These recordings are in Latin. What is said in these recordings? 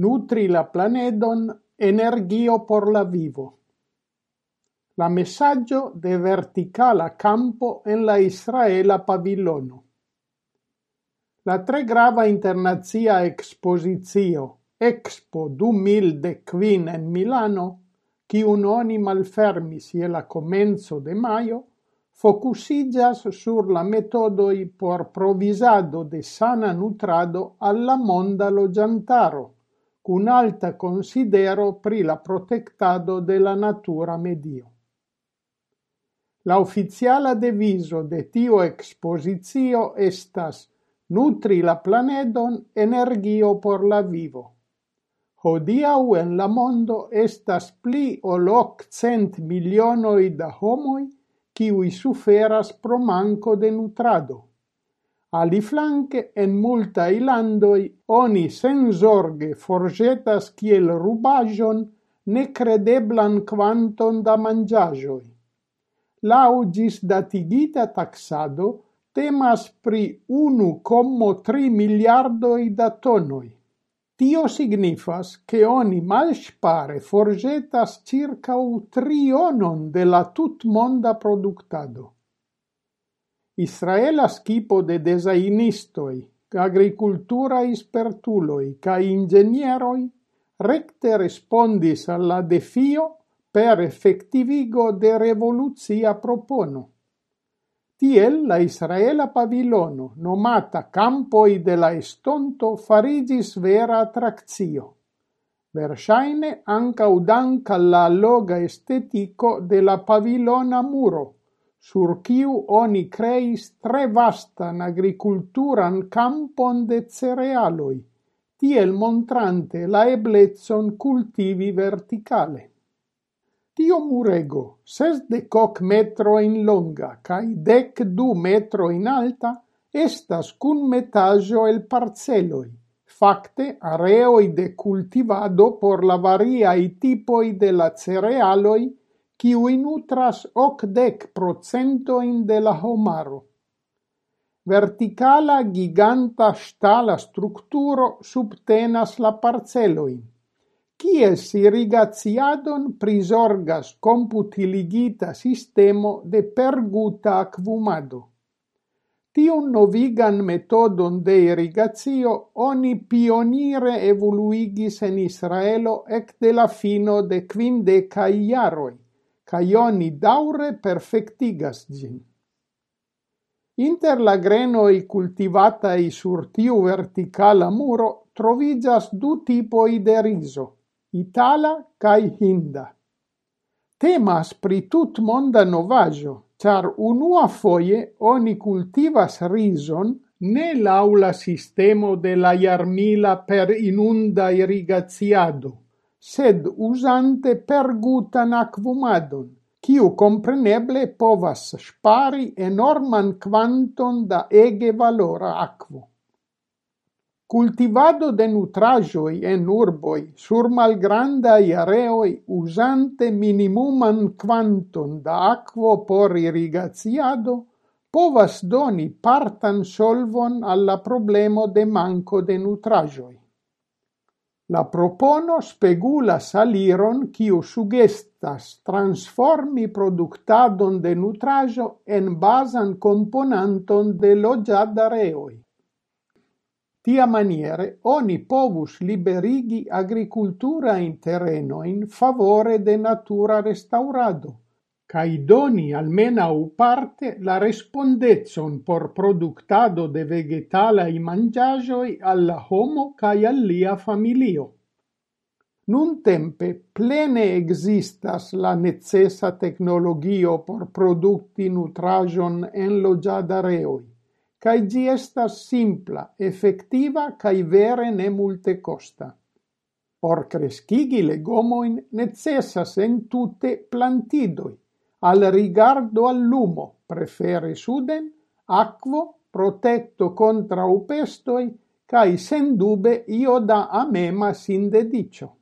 nutri la planedon energio por la vivo. La messaggio de verticala campo en la Israela pavilono. La tre grava internazia exposizio Expo 2015 en Milano, qui un oni malfermis e la comenzo de maio, focusigas sur la metodoi por provisado de sana nutrado alla monda lo giantaro, cun alta considero pri la protectado de la natura medio. La oficiala deviso de tio exposizio estas nutri la planedon energio por la vivo. Hodiau en la mondo estas pli ol cent milionoi da homoi kiui suferas pro manco de nutrado. Ali flanque, en multa ilandoi, oni senzorge forgetas kiel rubaĵon necredeblan quanton da manĝaĵoj. Laugis datigita taxado temas pri 1,3 miliardoi da tonoi. Tio signifas che oni malspare forgetas circa u trionon de la tutmonda productado. Israela skipo de desainistoi, agricultura ispertuloi ca ingenieroi recte respondis alla defio per effettivigo de revoluzia propono. Tiel la Israela pavilono, nomata Campoi de la Estonto, farigis vera attractio. Versaine anca udanca la loga estetico de la pavilona muro, sur quiu oni creis tre vastan agriculturan campon de cerealoi, tiel montrante la eblezzon cultivi verticale. Tio murego, ses de coc metro in longa, cae dec du metro in alta, estas cun metaggio el parceloi, facte areoi de cultivado por la variai tipoi de la cerealoi kiui nutras ocdec procentoin de la homaro. Verticala giganta stala structuro subtenas la parceloin, kies irrigaziadon prisorgas computiligita sistemo de perguta acvumado. Tiun novigan metodon de irrigazio oni pionire evoluigis en Israelo ec de la fino de quindecai iaroi caioni oni daure perfectigas gin. Inter la grenoi cultivatai sur tiu verticala muro trovigas du tipoi de riso, itala cae hinda. Temas pri tut monda novajo, char unua foie oni cultivas rison ne laula sistemo de la jarmila per inunda irrigaziado, sed usante pergutan aquumadon, quiu compreneble povas spari enorman quanton da ege valora aquo. Cultivado de nutrajoi en urboi sur malgrandai areoi usante minimuman quanton da aquo por irrigaziado povas doni partan solvon alla problemo de manco de nutrajoi. La propono spegulas aliron kiu sugestas transformi produktadon de nutrajo en bazan komponanton de loĝadareoj. Tia maniere oni povus liberigi agricultura in terreno in favore de natura restaurado cae doni u parte la respondezon por productado de vegetala i mangiagioi alla homo cae allia familio. Nun tempe plene existas la necessa tecnologio por producti nutrajon en logiadareoi, cae gi estas simpla, effectiva cae vere ne multe costa. Por crescigi legomoin necessas en tutte plantidoi, al rigardo al lumo, prefere suden, aquo, protetto contra upestoi, cae sen dube io da amema sin dedicio.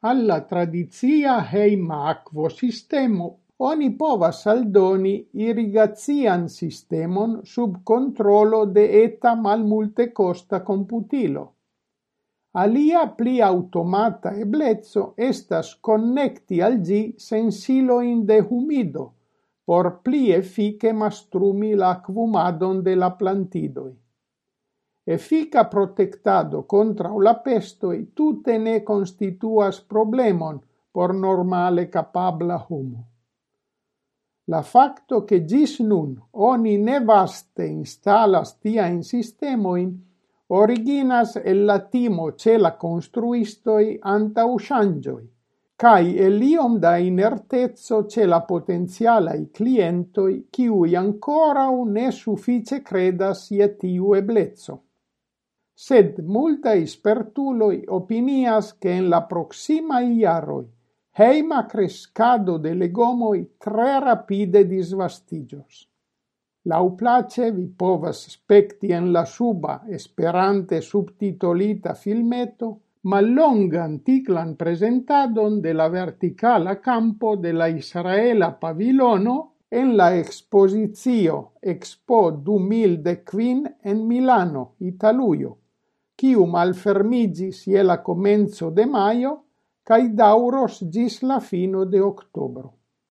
Alla tradizia heima aquo sistemo oni povas aldoni irrigazian sistemon sub controlo de eta mal multe costa computilo. Alia pli automata eblezzo estas connecti al gi sensilo in de humido, por pli efike mastrumi la acvumadon de la plantidoi. Efica protectado contra la pestoi tutte ne constituas problemon por normale capabla homo. La facto che gis nun oni ne vaste installas tia in sistemoin originas el la timo ce la construistoi antau shangioi, cae el iom da inertezzo ce la potenzialai clientoi ciui un ne suffice credas ie tiu eblezzo. Sed multa ispertuloi opinias che en la proxima iaroi heima crescado de legomoi tre rapide disvastigios. Lauplace vi povas spekti en la suba esperante subtitolita filmeto mallongan tiglan presentadon de la verticala campo de la israela pavilono en la exposizio Expo 2015 en Milano, Italujo, kiu malfermigis je la comenzo de maio cae dauros gis la fino de octobro.